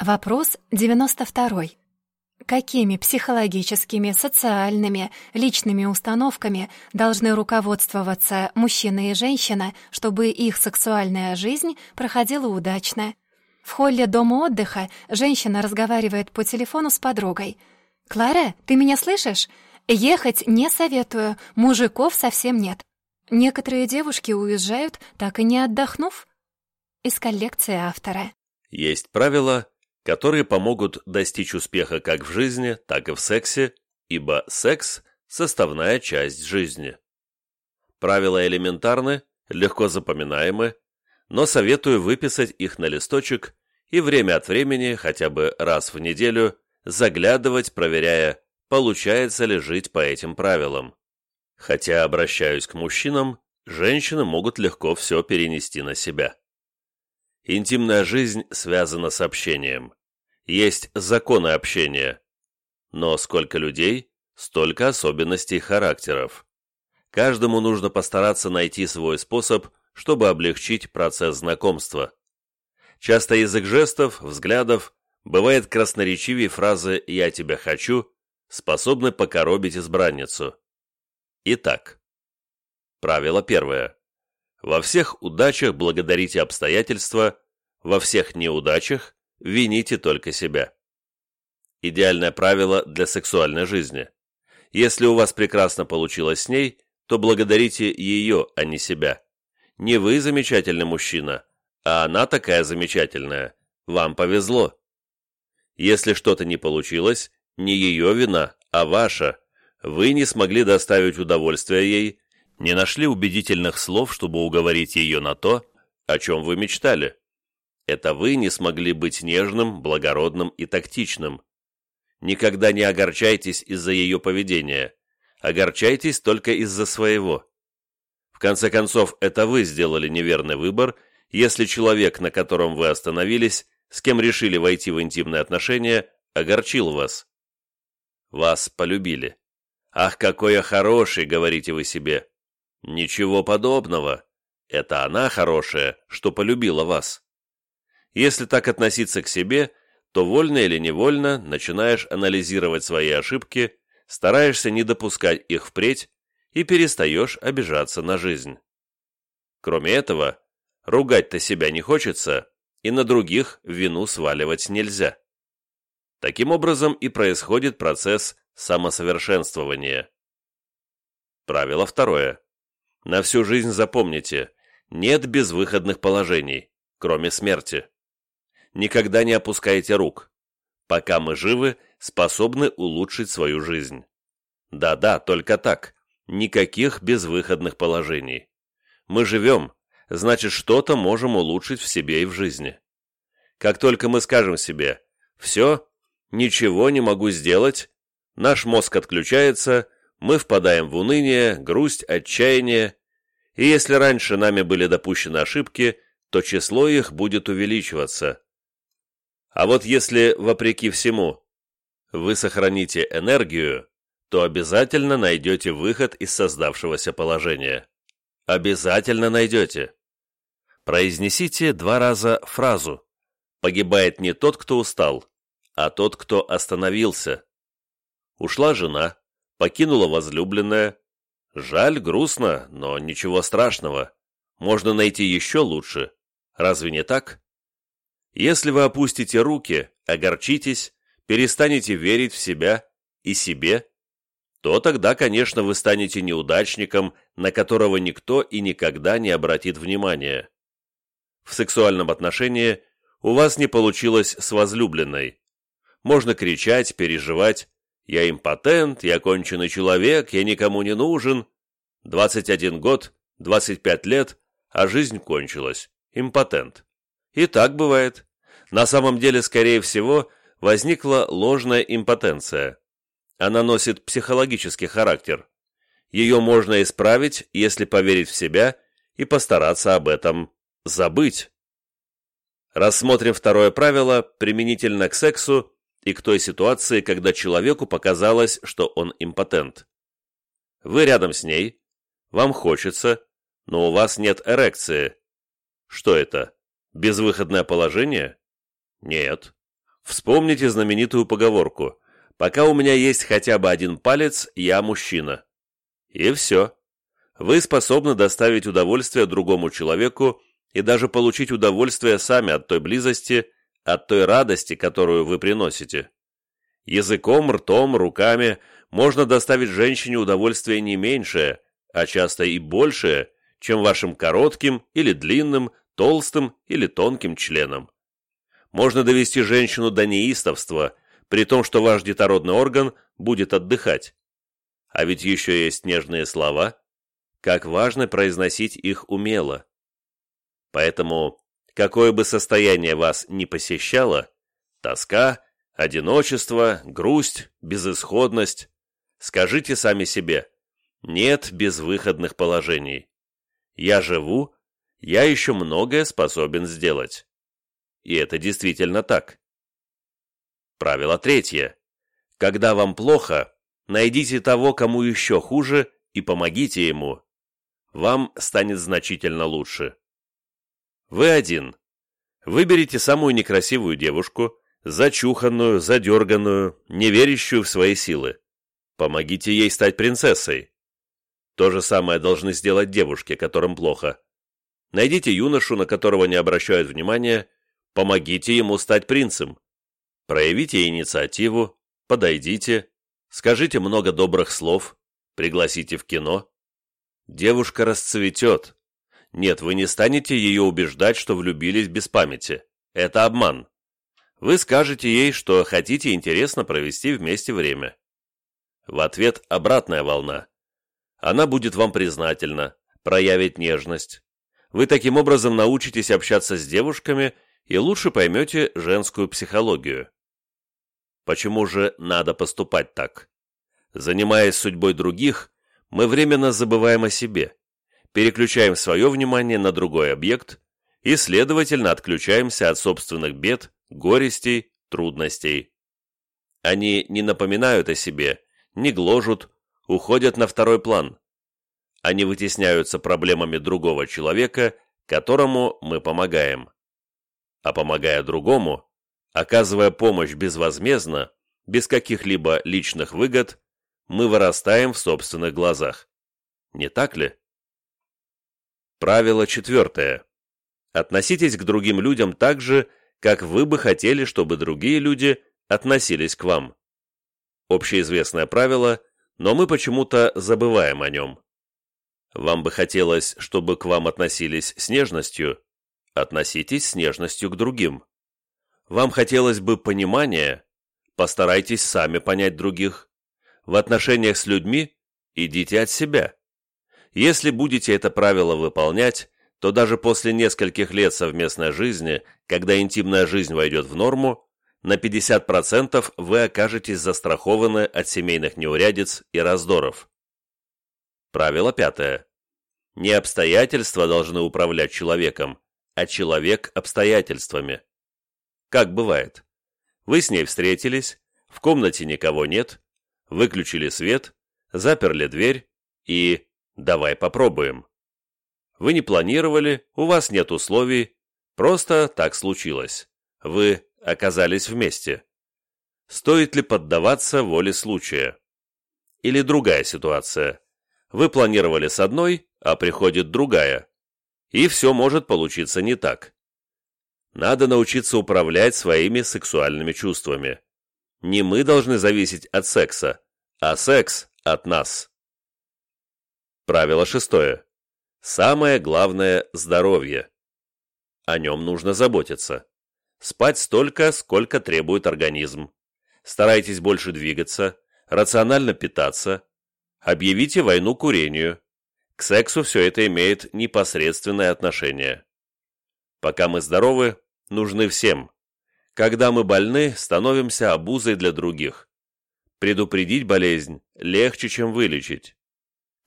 Вопрос 92. Какими психологическими, социальными, личными установками должны руководствоваться мужчина и женщина, чтобы их сексуальная жизнь проходила удачно? В холле дома отдыха женщина разговаривает по телефону с подругой. «Клара, ты меня слышишь? Ехать не советую, мужиков совсем нет. Некоторые девушки уезжают, так и не отдохнув». Из коллекции автора. Есть правило, которые помогут достичь успеха как в жизни, так и в сексе, ибо секс – составная часть жизни. Правила элементарны, легко запоминаемы, но советую выписать их на листочек и время от времени, хотя бы раз в неделю, заглядывать, проверяя, получается ли жить по этим правилам. Хотя обращаюсь к мужчинам, женщины могут легко все перенести на себя. Интимная жизнь связана с общением. Есть законы общения. Но сколько людей, столько особенностей характеров. Каждому нужно постараться найти свой способ, чтобы облегчить процесс знакомства. Часто язык жестов, взглядов, бывает красноречивее фразы «я тебя хочу», способны покоробить избранницу. Итак, правило первое. Во всех удачах благодарите обстоятельства, во всех неудачах вините только себя. Идеальное правило для сексуальной жизни. Если у вас прекрасно получилось с ней, то благодарите ее, а не себя. Не вы замечательный мужчина, а она такая замечательная. Вам повезло. Если что-то не получилось, не ее вина, а ваша. Вы не смогли доставить удовольствие ей, не нашли убедительных слов, чтобы уговорить ее на то, о чем вы мечтали. Это вы не смогли быть нежным, благородным и тактичным. Никогда не огорчайтесь из-за ее поведения. Огорчайтесь только из-за своего. В конце концов, это вы сделали неверный выбор, если человек, на котором вы остановились, с кем решили войти в интимные отношения, огорчил вас. Вас полюбили. «Ах, какой я хороший!» — говорите вы себе. Ничего подобного. Это она хорошая, что полюбила вас. Если так относиться к себе, то вольно или невольно начинаешь анализировать свои ошибки, стараешься не допускать их впредь и перестаешь обижаться на жизнь. Кроме этого, ругать-то себя не хочется, и на других вину сваливать нельзя. Таким образом и происходит процесс самосовершенствования. Правило второе. На всю жизнь запомните, нет безвыходных положений, кроме смерти. Никогда не опускайте рук. Пока мы живы, способны улучшить свою жизнь. Да-да, только так. Никаких безвыходных положений. Мы живем, значит, что-то можем улучшить в себе и в жизни. Как только мы скажем себе «все», «ничего не могу сделать», наш мозг отключается – мы впадаем в уныние, грусть, отчаяние, и если раньше нами были допущены ошибки, то число их будет увеличиваться. А вот если, вопреки всему, вы сохраните энергию, то обязательно найдете выход из создавшегося положения. Обязательно найдете. Произнесите два раза фразу «Погибает не тот, кто устал, а тот, кто остановился». Ушла жена, покинула возлюбленная. Жаль, грустно, но ничего страшного. Можно найти еще лучше. Разве не так? Если вы опустите руки, огорчитесь, перестанете верить в себя и себе, то тогда, конечно, вы станете неудачником, на которого никто и никогда не обратит внимания. В сексуальном отношении у вас не получилось с возлюбленной. Можно кричать, переживать, я импотент, я конченый человек, я никому не нужен. 21 год, 25 лет, а жизнь кончилась. Импотент. И так бывает. На самом деле, скорее всего, возникла ложная импотенция. Она носит психологический характер. Ее можно исправить, если поверить в себя и постараться об этом забыть. Рассмотрим второе правило применительно к сексу и к той ситуации, когда человеку показалось, что он импотент. Вы рядом с ней, вам хочется, но у вас нет эрекции. Что это? Безвыходное положение? Нет. Вспомните знаменитую поговорку «Пока у меня есть хотя бы один палец, я мужчина». И все. Вы способны доставить удовольствие другому человеку и даже получить удовольствие сами от той близости, от той радости, которую вы приносите. Языком, ртом, руками можно доставить женщине удовольствие не меньшее, а часто и большее, чем вашим коротким или длинным, толстым или тонким членом. Можно довести женщину до неистовства, при том, что ваш детородный орган будет отдыхать. А ведь еще есть нежные слова, как важно произносить их умело. Поэтому, какое бы состояние вас ни посещало, тоска, одиночество, грусть, безысходность, скажите сами себе, нет безвыходных положений. Я живу, я еще многое способен сделать. И это действительно так. Правило третье. Когда вам плохо, найдите того, кому еще хуже, и помогите ему. Вам станет значительно лучше. Вы один. Выберите самую некрасивую девушку, зачуханную, задерганную, не верящую в свои силы. Помогите ей стать принцессой. То же самое должны сделать девушки, которым плохо. Найдите юношу, на которого не обращают внимания, помогите ему стать принцем. Проявите инициативу, подойдите, скажите много добрых слов, пригласите в кино. Девушка расцветет. Нет, вы не станете ее убеждать, что влюбились без памяти. Это обман. Вы скажете ей, что хотите интересно провести вместе время. В ответ обратная волна. Она будет вам признательна, проявит нежность. Вы таким образом научитесь общаться с девушками и лучше поймете женскую психологию. Почему же надо поступать так? Занимаясь судьбой других, мы временно забываем о себе, переключаем свое внимание на другой объект и, следовательно, отключаемся от собственных бед, горестей, трудностей. Они не напоминают о себе, не гложут, уходят на второй план. Они вытесняются проблемами другого человека, которому мы помогаем. А помогая другому, оказывая помощь безвозмездно, без каких-либо личных выгод, мы вырастаем в собственных глазах. Не так ли? Правило четвертое. Относитесь к другим людям так же, как вы бы хотели, чтобы другие люди относились к вам. Общеизвестное правило, но мы почему-то забываем о нем. Вам бы хотелось, чтобы к вам относились с нежностью? Относитесь с нежностью к другим. Вам хотелось бы понимания? Постарайтесь сами понять других. В отношениях с людьми идите от себя. Если будете это правило выполнять, то даже после нескольких лет совместной жизни, когда интимная жизнь войдет в норму, на 50% вы окажетесь застрахованы от семейных неурядиц и раздоров. Правило пятое. Не обстоятельства должны управлять человеком, а человек обстоятельствами. Как бывает. Вы с ней встретились, в комнате никого нет, выключили свет, заперли дверь и «давай попробуем». Вы не планировали, у вас нет условий, просто так случилось. Вы оказались вместе. Стоит ли поддаваться воле случая? Или другая ситуация. Вы планировали с одной, а приходит другая. И все может получиться не так. Надо научиться управлять своими сексуальными чувствами. Не мы должны зависеть от секса, а секс от нас. Правило шестое. Самое главное – здоровье. О нем нужно заботиться. Спать столько, сколько требует организм. Старайтесь больше двигаться, рационально питаться. Объявите войну курению. К сексу все это имеет непосредственное отношение. Пока мы здоровы, нужны всем. Когда мы больны, становимся обузой для других. Предупредить болезнь легче, чем вылечить.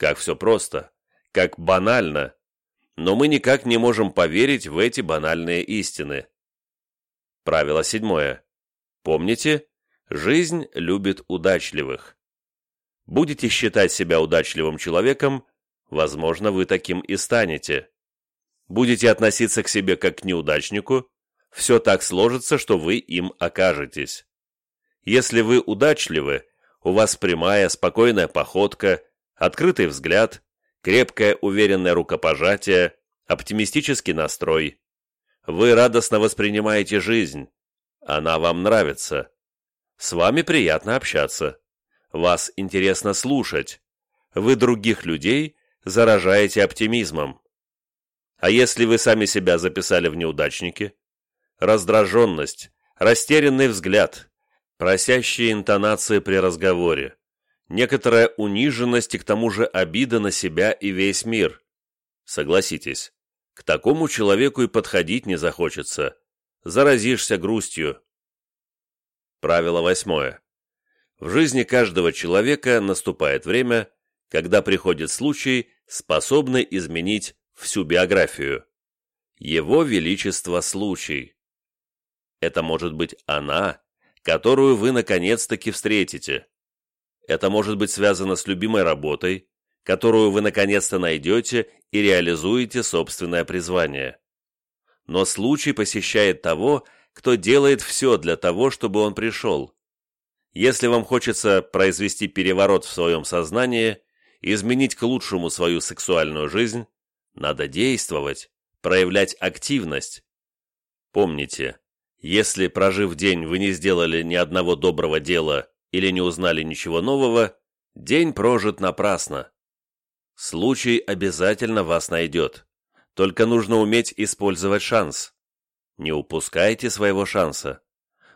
Как все просто как банально, но мы никак не можем поверить в эти банальные истины. Правило седьмое. Помните, жизнь любит удачливых. Будете считать себя удачливым человеком, возможно, вы таким и станете. Будете относиться к себе как к неудачнику, все так сложится, что вы им окажетесь. Если вы удачливы, у вас прямая, спокойная походка, открытый взгляд, крепкое, уверенное рукопожатие, оптимистический настрой. Вы радостно воспринимаете жизнь. Она вам нравится. С вами приятно общаться. Вас интересно слушать. Вы других людей заражаете оптимизмом. А если вы сами себя записали в неудачники? Раздраженность, растерянный взгляд, просящие интонации при разговоре, некоторая униженность и к тому же обида на себя и весь мир. Согласитесь, к такому человеку и подходить не захочется. Заразишься грустью. Правило восьмое. В жизни каждого человека наступает время, когда приходит случай, способный изменить всю биографию. Его Величество случай. Это может быть она, которую вы наконец-таки встретите. Это может быть связано с любимой работой, которую вы наконец-то найдете и реализуете собственное призвание. Но случай посещает того, кто делает все для того, чтобы он пришел. Если вам хочется произвести переворот в своем сознании, изменить к лучшему свою сексуальную жизнь, надо действовать, проявлять активность. Помните, если, прожив день, вы не сделали ни одного доброго дела или не узнали ничего нового, день прожит напрасно. Случай обязательно вас найдет. Только нужно уметь использовать шанс. Не упускайте своего шанса.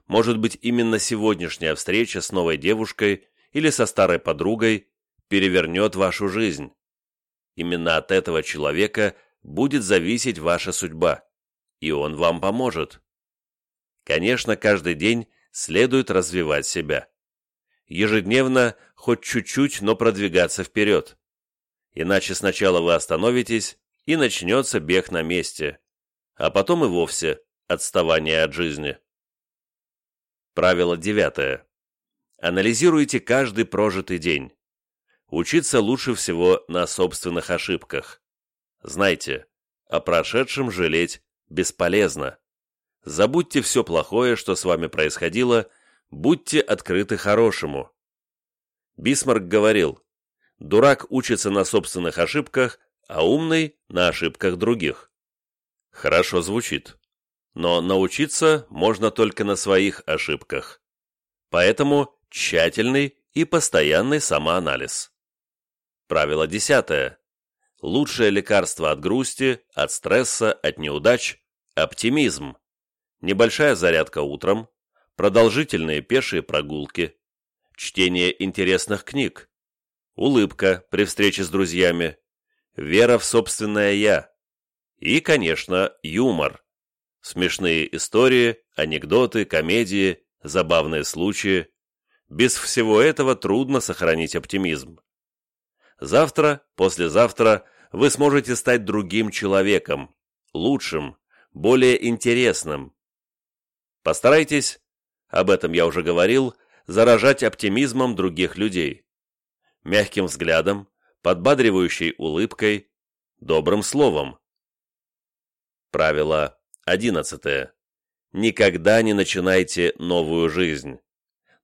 Может быть, именно сегодняшняя встреча с новой девушкой или со старой подругой перевернет вашу жизнь. Именно от этого человека будет зависеть ваша судьба, и он вам поможет. Конечно, каждый день следует развивать себя. Ежедневно хоть чуть-чуть, но продвигаться вперед. Иначе сначала вы остановитесь, и начнется бег на месте, а потом и вовсе отставание от жизни. Правило девятое. Анализируйте каждый прожитый день. Учиться лучше всего на собственных ошибках. Знайте, о прошедшем жалеть бесполезно. Забудьте все плохое, что с вами происходило, будьте открыты хорошему. Бисмарк говорил, дурак учится на собственных ошибках, а умный – на ошибках других. Хорошо звучит, но научиться можно только на своих ошибках. Поэтому тщательный и постоянный самоанализ. Правило десятое. Лучшее лекарство от грусти, от стресса, от неудач – оптимизм. Небольшая зарядка утром, продолжительные пешие прогулки, чтение интересных книг, улыбка при встрече с друзьями, вера в собственное «я» и, конечно, юмор. Смешные истории, анекдоты, комедии, забавные случаи. Без всего этого трудно сохранить оптимизм. Завтра, послезавтра вы сможете стать другим человеком, лучшим, более интересным. Постарайтесь, об этом я уже говорил, заражать оптимизмом других людей. Мягким взглядом, подбадривающей улыбкой, добрым словом. Правило одиннадцатое. Никогда не начинайте новую жизнь.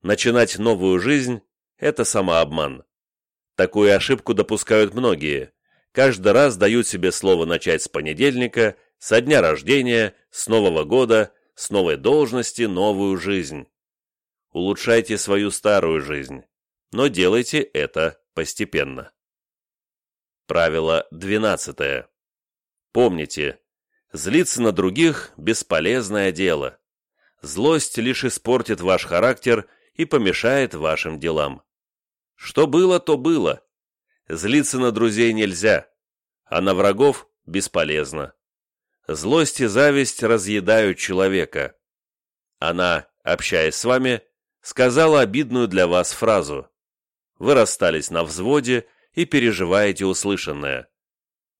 Начинать новую жизнь – это самообман. Такую ошибку допускают многие. Каждый раз дают себе слово начать с понедельника, со дня рождения, с Нового года, с новой должности, новую жизнь. Улучшайте свою старую жизнь, но делайте это постепенно. Правило 12. Помните, злиться на других – бесполезное дело. Злость лишь испортит ваш характер и помешает вашим делам. Что было, то было. Злиться на друзей нельзя, а на врагов бесполезно. Злость и зависть разъедают человека. Она, общаясь с вами, сказала обидную для вас фразу. Вы расстались на взводе и переживаете услышанное.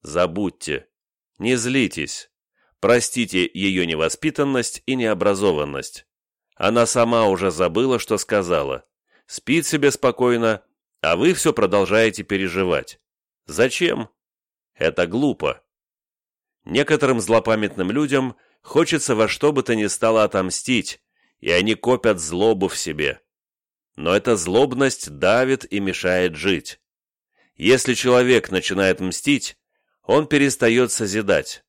Забудьте, не злитесь, простите ее невоспитанность и необразованность. Она сама уже забыла, что сказала. Спит себе спокойно а вы все продолжаете переживать. Зачем? Это глупо. Некоторым злопамятным людям хочется во что бы то ни стало отомстить, и они копят злобу в себе. Но эта злобность давит и мешает жить. Если человек начинает мстить, он перестает созидать.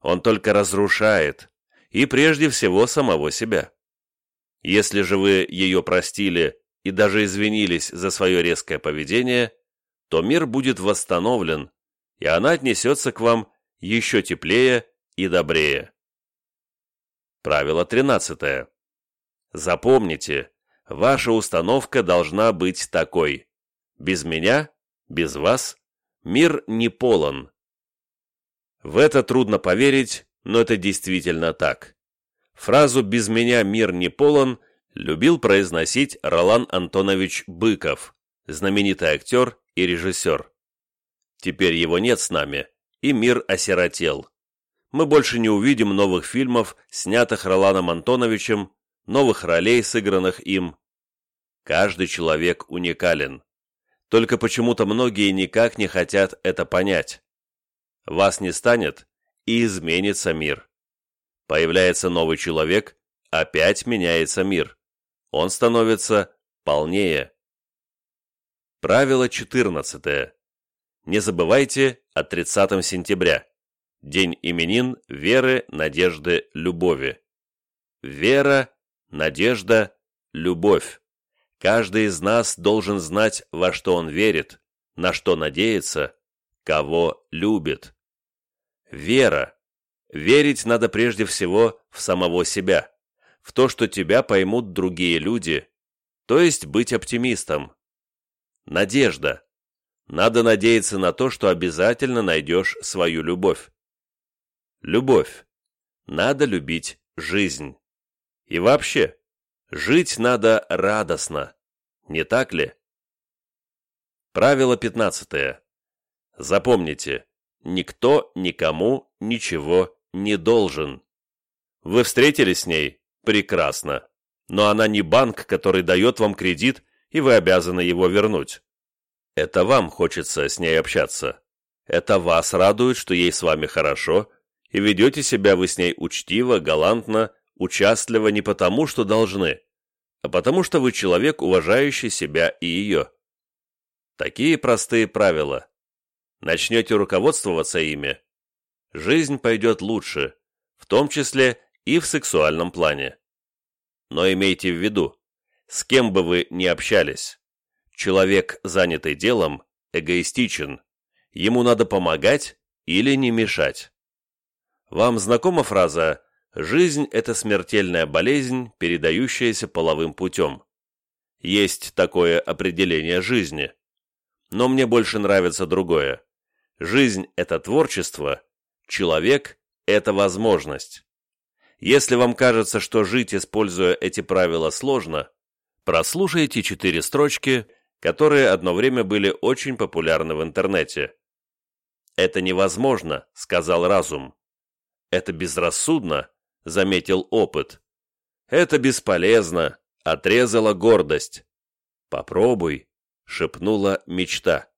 Он только разрушает, и прежде всего самого себя. Если же вы ее простили и даже извинились за свое резкое поведение, то мир будет восстановлен, и она отнесется к вам еще теплее и добрее. Правило 13. Запомните, ваша установка должна быть такой. Без меня, без вас, мир не полон. В это трудно поверить, но это действительно так. Фразу «без меня мир не полон» любил произносить Ролан Антонович Быков, знаменитый актер и режиссер. Теперь его нет с нами, и мир осиротел. Мы больше не увидим новых фильмов, снятых Роланом Антоновичем, новых ролей, сыгранных им. Каждый человек уникален. Только почему-то многие никак не хотят это понять. Вас не станет, и изменится мир. Появляется новый человек, опять меняется мир. Он становится полнее. Правило 14. Не забывайте о 30 сентября. День именин веры, надежды, любови. Вера, надежда, любовь. Каждый из нас должен знать, во что он верит, на что надеется, кого любит. Вера. Верить надо прежде всего в самого себя, в то, что тебя поймут другие люди, то есть быть оптимистом. Надежда. Надо надеяться на то, что обязательно найдешь свою любовь. Любовь. Надо любить жизнь. И вообще, жить надо радостно, не так ли? Правило 15. Запомните, никто никому ничего не должен. Вы встретились с ней? Прекрасно. Но она не банк, который дает вам кредит, и вы обязаны его вернуть. Это вам хочется с ней общаться. Это вас радует, что ей с вами хорошо, и ведете себя вы с ней учтиво, галантно, участливо не потому, что должны, а потому что вы человек, уважающий себя и ее. Такие простые правила начнете руководствоваться ими, жизнь пойдет лучше, в том числе и в сексуальном плане. Но имейте в виду, с кем бы вы ни общались, человек, занятый делом, эгоистичен, ему надо помогать или не мешать. Вам знакома фраза «жизнь – это смертельная болезнь, передающаяся половым путем»? Есть такое определение жизни. Но мне больше нравится другое. Жизнь – это творчество, человек – это возможность. Если вам кажется, что жить, используя эти правила, сложно, прослушайте четыре строчки, которые одно время были очень популярны в интернете. «Это невозможно», – сказал разум. «Это безрассудно», – заметил опыт. «Это бесполезно», – отрезала гордость. «Попробуй», – шепнула мечта.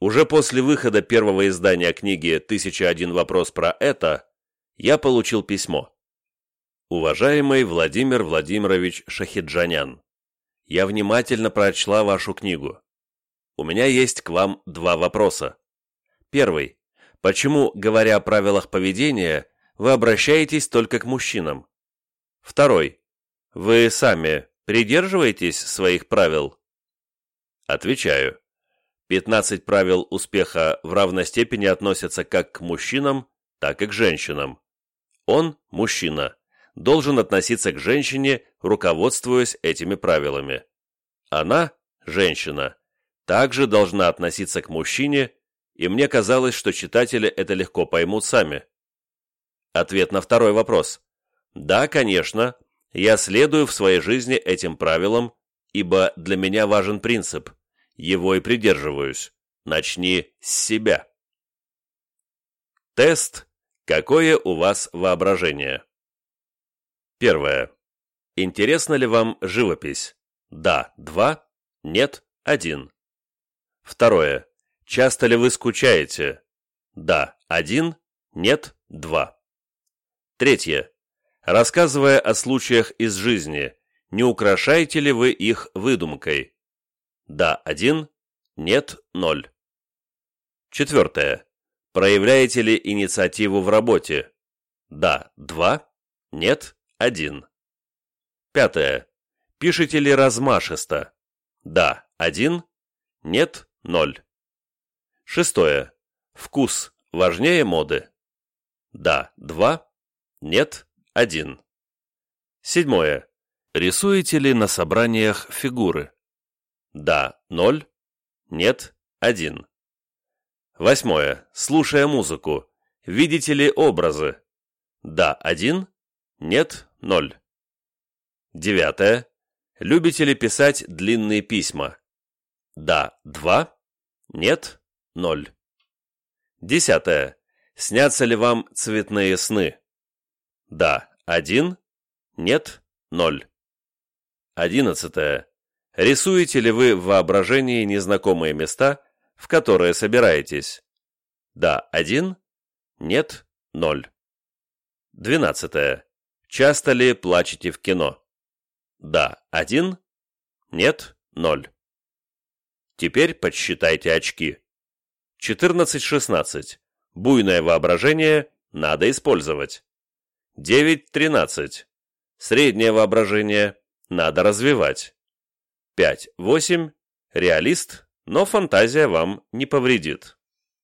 Уже после выхода первого издания книги «1001 вопрос про это» я получил письмо. Уважаемый Владимир Владимирович Шахиджанян, я внимательно прочла вашу книгу. У меня есть к вам два вопроса. Первый. Почему, говоря о правилах поведения, вы обращаетесь только к мужчинам? Второй. Вы сами придерживаетесь своих правил? Отвечаю. 15 правил успеха в равной степени относятся как к мужчинам, так и к женщинам. Он, мужчина, должен относиться к женщине, руководствуясь этими правилами. Она, женщина, также должна относиться к мужчине, и мне казалось, что читатели это легко поймут сами. Ответ на второй вопрос. Да, конечно, я следую в своей жизни этим правилам, ибо для меня важен принцип – его и придерживаюсь. Начни с себя. Тест. Какое у вас воображение? Первое. Интересна ли вам живопись? Да, два. Нет, один. Второе. Часто ли вы скучаете? Да, один. Нет, два. Третье. Рассказывая о случаях из жизни, не украшаете ли вы их выдумкой? Да, один, нет, ноль. Четвертое. Проявляете ли инициативу в работе? Да, два, нет, один. Пятое. Пишете ли размашисто? Да, один, нет, ноль. Шестое. Вкус важнее моды? Да, два, нет, один. Седьмое. Рисуете ли на собраниях фигуры? Да, ноль, нет, один. Восьмое. Слушая музыку, видите ли образы? Да, один, нет, ноль. Девятое. Любите ли писать длинные письма? Да, два, нет, ноль. Десятое. Снятся ли вам цветные сны? Да, один, нет, ноль. Одиннадцатое. Рисуете ли вы в воображении незнакомые места, в которые собираетесь? Да, один. Нет, ноль. Двенадцатое. Часто ли плачете в кино? Да, один. Нет, ноль. Теперь подсчитайте очки. 14-16. Буйное воображение надо использовать. 9-13. Среднее воображение надо развивать. 5-8. Реалист но фантазия вам не повредит.